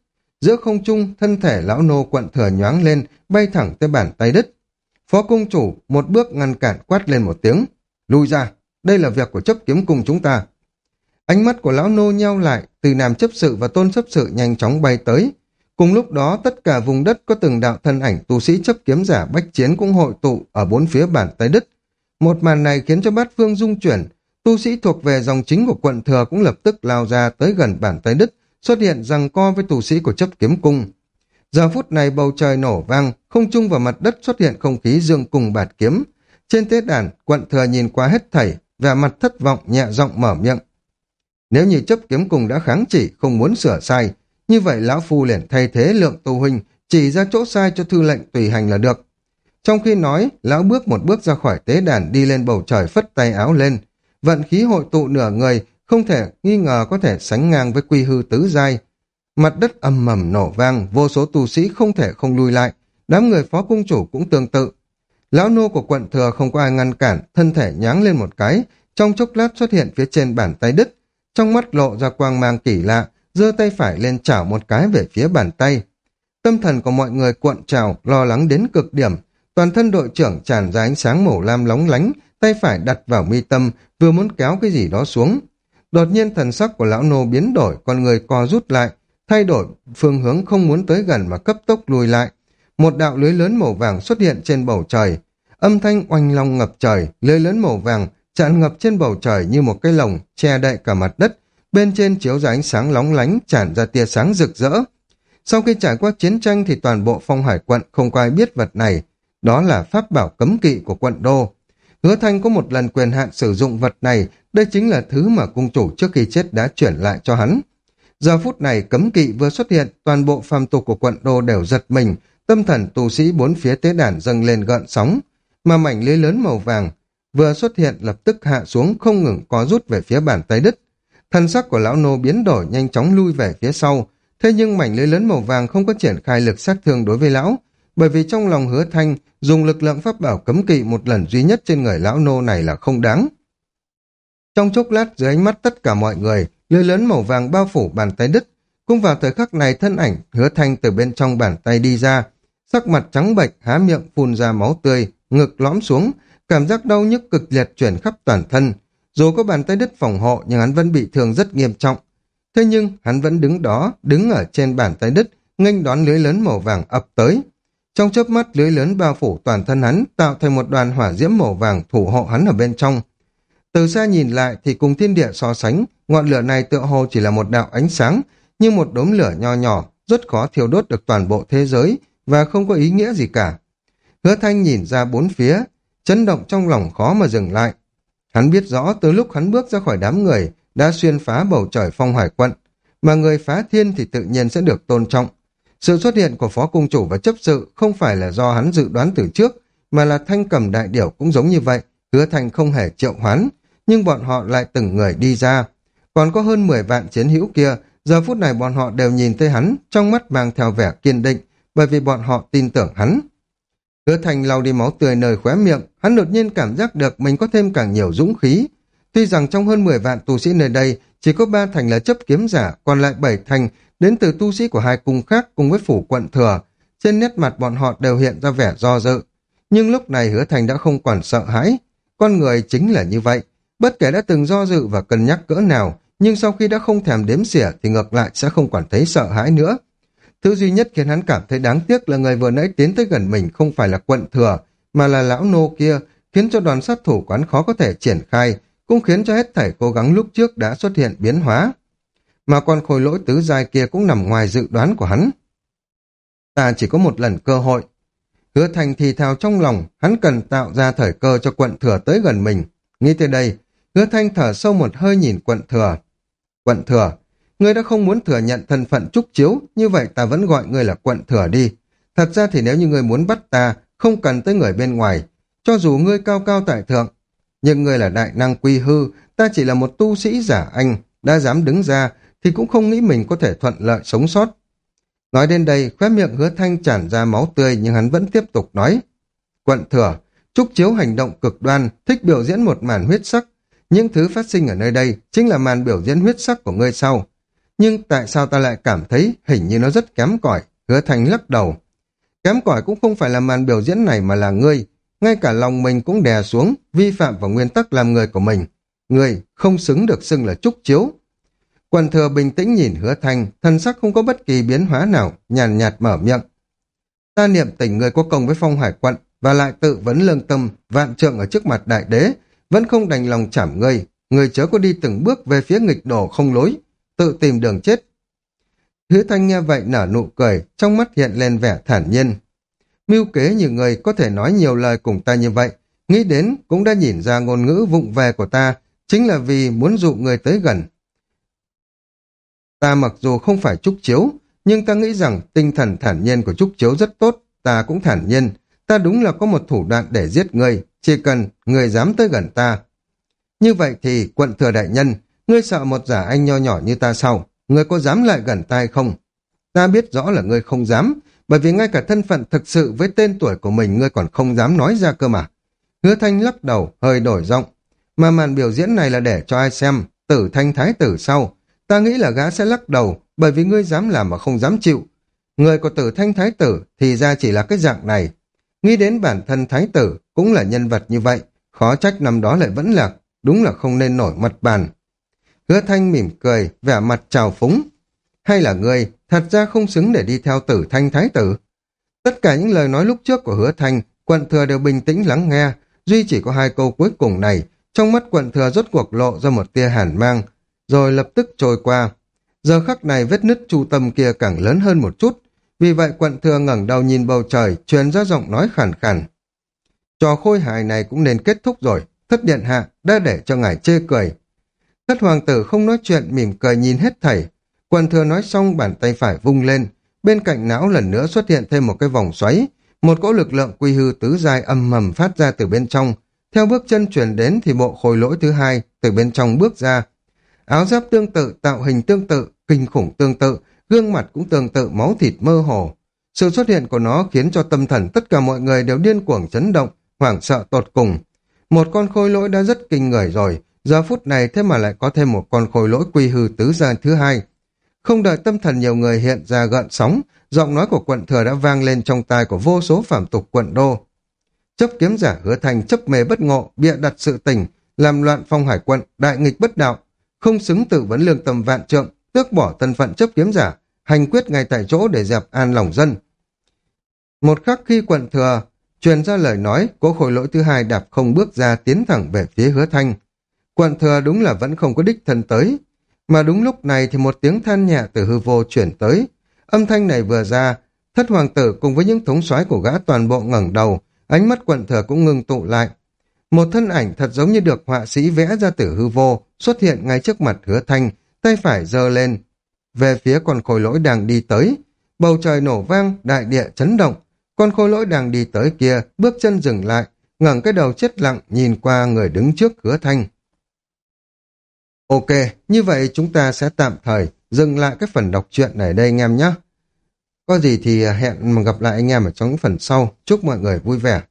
Giữa không trung, thân thể lão nô quận thừa nhoáng lên, bay thẳng tới bàn tay đứt. Phó cung chủ một bước ngăn cản quát lên một tiếng. Lui ra, đây là việc của chấp kiếm cùng chúng ta. Ánh mắt của lão nô nheo lại, từ nam chấp sự và tôn chấp sự nhanh chóng bay tới. Cùng lúc đó, tất cả vùng đất có từng đạo thân ảnh tu sĩ chấp kiếm giả bách chiến cũng hội tụ ở bốn phía bàn tay đất. Một màn này khiến cho bát phương dung chuyển, tu sĩ thuộc về dòng chính của quận thừa cũng lập tức lao ra tới gần bản tay đất, xuất hiện rằng co với tu sĩ của chấp kiếm cung. Giờ phút này bầu trời nổ vang, không trung vào mặt đất xuất hiện không khí dương cùng bạt kiếm. Trên tế đàn, quận thừa nhìn qua hết thảy, vẻ mặt thất vọng nhẹ giọng mở miệng. Nếu như chấp kiếm cùng đã kháng chỉ, không muốn sửa sai, như vậy lão phu liền thay thế lượng tu huynh, chỉ ra chỗ sai cho thư lệnh tùy hành là được. Trong khi nói, lão bước một bước ra khỏi tế đàn đi lên bầu trời phất tay áo lên. Vận khí hội tụ nửa người, không thể nghi ngờ có thể sánh ngang với quy hư tứ giai. Mặt đất âm mầm nổ vang, vô số tu sĩ không thể không lui lại. Đám người phó cung chủ cũng tương tự. Lão nô của quận thừa không có ai ngăn cản, thân thể nháng lên một cái, trong chốc lát xuất hiện phía trên bàn tay đứt. Trong mắt lộ ra quang mang kỳ lạ, giơ tay phải lên chảo một cái về phía bàn tay. Tâm thần của mọi người cuộn trào, lo lắng đến cực điểm. Toàn thân đội trưởng tràn ra ánh sáng màu lam lóng lánh, tay phải đặt vào mi tâm, vừa muốn kéo cái gì đó xuống. Đột nhiên thần sắc của lão nô biến đổi, con người co rút lại, thay đổi phương hướng không muốn tới gần mà cấp tốc lùi lại. Một đạo lưới lớn màu vàng xuất hiện trên bầu trời. Âm thanh oanh long ngập trời, lưới lớn màu vàng tràn ngập trên bầu trời như một cái lồng che đậy cả mặt đất, bên trên chiếu ra ánh sáng lóng lánh tràn ra tia sáng rực rỡ. Sau khi trải qua chiến tranh thì toàn bộ phong hải quận không có ai biết vật này, đó là pháp bảo cấm kỵ của quận đô. Hứa Thanh có một lần quyền hạn sử dụng vật này, đây chính là thứ mà cung chủ trước khi chết đã chuyển lại cho hắn. Giờ phút này cấm kỵ vừa xuất hiện, toàn bộ phàm tục của quận đô đều giật mình, tâm thần tu sĩ bốn phía tế đàn dâng lên gợn sóng, mà mảnh lưới lớn màu vàng vừa xuất hiện lập tức hạ xuống không ngừng có rút về phía bàn tay đất. Thân sắc của lão nô biến đổi nhanh chóng lui về phía sau, thế nhưng mảnh lưới lớn màu vàng không có triển khai lực sát thương đối với lão, bởi vì trong lòng hứa thanh dùng lực lượng pháp bảo cấm kỵ một lần duy nhất trên người lão nô này là không đáng. Trong chốc lát dưới ánh mắt tất cả mọi người, lưới lớn màu vàng bao phủ bàn tay đứt. Cũng vào thời khắc này thân ảnh hứa thanh từ bên trong bàn tay đi ra, sắc mặt trắng bệch, há miệng phun ra máu tươi, ngực lõm xuống, cảm giác đau nhức cực liệt chuyển khắp toàn thân. Dù có bàn tay đứt phòng hộ nhưng hắn vẫn bị thương rất nghiêm trọng. Thế nhưng hắn vẫn đứng đó, đứng ở trên bàn tay đứt, nghênh đón lưới lớn màu vàng ập tới. Trong chớp mắt lưới lớn bao phủ toàn thân hắn, tạo thành một đoàn hỏa diễm màu vàng thủ hộ hắn ở bên trong. Từ xa nhìn lại thì cùng thiên địa so sánh, ngọn lửa này tựa hồ chỉ là một đạo ánh sáng, như một đốm lửa nho nhỏ, rất khó thiêu đốt được toàn bộ thế giới và không có ý nghĩa gì cả. Hứa thanh nhìn ra bốn phía, chấn động trong lòng khó mà dừng lại. Hắn biết rõ từ lúc hắn bước ra khỏi đám người, đã xuyên phá bầu trời phong hải quận, mà người phá thiên thì tự nhiên sẽ được tôn trọng. Sự xuất hiện của phó cung chủ và chấp sự không phải là do hắn dự đoán từ trước, mà là thanh cầm đại điểu cũng giống như vậy, hứa thành không hề triệu hoán, nhưng bọn họ lại từng người đi ra. Còn có hơn 10 vạn chiến hữu kia, giờ phút này bọn họ đều nhìn thấy hắn, trong mắt mang theo vẻ kiên định, bởi vì bọn họ tin tưởng hắn. Hứa thành lau đi máu tươi nơi khóe miệng, hắn đột nhiên cảm giác được mình có thêm càng nhiều dũng khí. Tuy rằng trong hơn 10 vạn tu sĩ nơi đây, chỉ có ba thành là chấp kiếm giả, còn lại bảy thành đến từ tu sĩ của hai cung khác cùng với phủ quận thừa. Trên nét mặt bọn họ đều hiện ra vẻ do dự. Nhưng lúc này hứa thành đã không còn sợ hãi. Con người chính là như vậy. Bất kể đã từng do dự và cân nhắc cỡ nào, nhưng sau khi đã không thèm đếm xỉa thì ngược lại sẽ không còn thấy sợ hãi nữa. Thứ duy nhất khiến hắn cảm thấy đáng tiếc là người vừa nãy tiến tới gần mình không phải là quận thừa, mà là lão nô kia, khiến cho đoàn sát thủ quán khó có thể triển khai, cũng khiến cho hết thảy cố gắng lúc trước đã xuất hiện biến hóa. Mà con khôi lỗi tứ giai kia cũng nằm ngoài dự đoán của hắn. Ta chỉ có một lần cơ hội. Hứa thành thì thào trong lòng, hắn cần tạo ra thời cơ cho quận thừa tới gần mình. Nghĩ tới đây, hứa thanh thở sâu một hơi nhìn quận thừa. Quận thừa, ngươi đã không muốn thừa nhận thân phận trúc chiếu, như vậy ta vẫn gọi ngươi là quận thừa đi. Thật ra thì nếu như ngươi muốn bắt ta, không cần tới người bên ngoài. Cho dù ngươi cao cao tại thượng, nhưng ngươi là đại năng quy hư, ta chỉ là một tu sĩ giả anh, đã dám đứng ra, thì cũng không nghĩ mình có thể thuận lợi sống sót. Nói đến đây, khóe miệng hứa thanh tràn ra máu tươi nhưng hắn vẫn tiếp tục nói. Quận thừa, trúc chiếu hành động cực đoan, thích biểu diễn một màn huyết sắc. Những thứ phát sinh ở nơi đây chính là màn biểu diễn huyết sắc của ngươi sau. Nhưng tại sao ta lại cảm thấy hình như nó rất kém cỏi Hứa thanh lắc đầu. Kém cỏi cũng không phải là màn biểu diễn này mà là ngươi. Ngay cả lòng mình cũng đè xuống, vi phạm vào nguyên tắc làm người của mình. Ngươi không xứng được xưng là trúc chiếu. Quần thừa bình tĩnh nhìn hứa thanh, thần sắc không có bất kỳ biến hóa nào, nhàn nhạt mở miệng. Ta niệm tình người có công với phong hải quận, và lại tự vấn lương tâm, vạn trượng ở trước mặt đại đế, vẫn không đành lòng chảm ngươi, người chớ có đi từng bước về phía nghịch đổ không lối, tự tìm đường chết. Hứa thanh nghe vậy nở nụ cười, trong mắt hiện lên vẻ thản nhiên. Mưu kế như người có thể nói nhiều lời cùng ta như vậy, nghĩ đến cũng đã nhìn ra ngôn ngữ vụng về của ta, chính là vì muốn dụ người tới gần. Ta mặc dù không phải trúc chiếu, nhưng ta nghĩ rằng tinh thần thản nhiên của trúc chiếu rất tốt, ta cũng thản nhiên, ta đúng là có một thủ đoạn để giết người, chỉ cần người dám tới gần ta. Như vậy thì, quận thừa đại nhân, ngươi sợ một giả anh nho nhỏ như ta sao? Ngươi có dám lại gần tai không? Ta biết rõ là ngươi không dám, bởi vì ngay cả thân phận thực sự với tên tuổi của mình ngươi còn không dám nói ra cơ mà. Hứa thanh lắc đầu, hơi đổi giọng. Mà màn biểu diễn này là để cho ai xem, tử thanh thái tử sau. Ta nghĩ là gã sẽ lắc đầu, bởi vì ngươi dám làm mà không dám chịu. Người của tử thanh thái tử thì ra chỉ là cái dạng này, Nghĩ đến bản thân thái tử cũng là nhân vật như vậy, khó trách năm đó lại vẫn lạc, đúng là không nên nổi mặt bàn. Hứa thanh mỉm cười, vẻ mặt trào phúng. Hay là người thật ra không xứng để đi theo tử thanh thái tử? Tất cả những lời nói lúc trước của hứa thanh, quận thừa đều bình tĩnh lắng nghe, duy chỉ có hai câu cuối cùng này, trong mắt quận thừa rốt cuộc lộ ra một tia hàn mang, rồi lập tức trôi qua. Giờ khắc này vết nứt chu tâm kia càng lớn hơn một chút, vì vậy quận thừa ngẩng đầu nhìn bầu trời, truyền ra giọng nói khàn khàn. Trò khôi hài này cũng nên kết thúc rồi, thất điện hạ đã để cho ngài chê cười. Thất hoàng tử không nói chuyện mỉm cười nhìn hết thảy. quần thừa nói xong bàn tay phải vung lên, bên cạnh não lần nữa xuất hiện thêm một cái vòng xoáy, một cỗ lực lượng quy hư tứ dài âm mầm phát ra từ bên trong. Theo bước chân chuyển đến thì bộ khối lỗi thứ hai từ bên trong bước ra. Áo giáp tương tự, tạo hình tương tự, kinh khủng tương tự, gương mặt cũng tương tự máu thịt mơ hồ. Sự xuất hiện của nó khiến cho tâm thần tất cả mọi người đều điên cuồng chấn động, hoảng sợ tột cùng. Một con khôi lỗi đã rất kinh người rồi, giờ phút này thế mà lại có thêm một con khôi lỗi quy hư tứ gia thứ hai. Không đợi tâm thần nhiều người hiện ra gợn sóng, giọng nói của quận thừa đã vang lên trong tai của vô số phạm tục quận đô. Chấp kiếm giả hứa thành chấp mê bất ngộ, bịa đặt sự tình, làm loạn phong hải quận, đại nghịch bất đạo, không xứng tự vấn lương tâm vạn trượng, tước bỏ thân phận chấp kiếm giả, hành quyết ngay tại chỗ để dẹp an lòng dân. Một khắc khi quận thừa truyền ra lời nói, cố khối lỗi thứ hai đạp không bước ra tiến thẳng về phía hứa thanh. Quận thừa đúng là vẫn không có đích thân tới, mà đúng lúc này thì một tiếng than nhẹ từ hư vô chuyển tới. Âm thanh này vừa ra, thất hoàng tử cùng với những thống soái của gã toàn bộ ngẩng đầu, ánh mắt quận thừa cũng ngưng tụ lại. Một thân ảnh thật giống như được họa sĩ vẽ ra từ hư vô, xuất hiện ngay trước mặt hứa thanh, tay phải giơ lên, về phía con khôi lỗi đang đi tới. Bầu trời nổ vang, đại địa chấn động. Con khôi lỗi đang đi tới kia, bước chân dừng lại, ngẩng cái đầu chết lặng nhìn qua người đứng trước Hứa thanh. Ok, như vậy chúng ta sẽ tạm thời dừng lại cái phần đọc truyện này đây anh em nhé. Có gì thì hẹn gặp lại anh em ở trong những phần sau. Chúc mọi người vui vẻ.